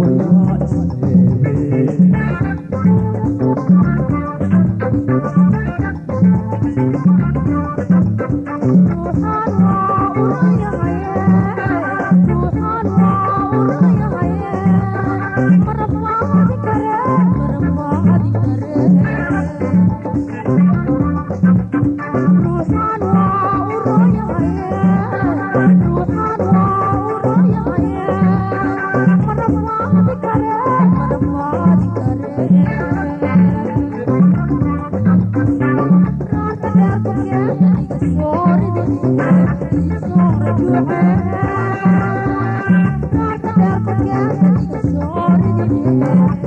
wadnaha isleey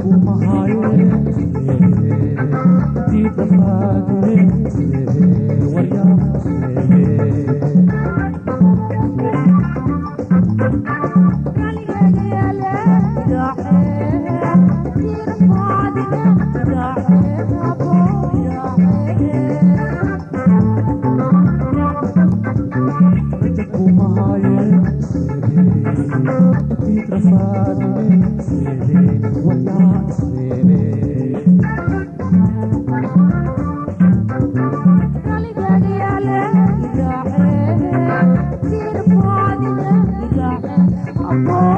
ku mahaaye diidhamaadine amor.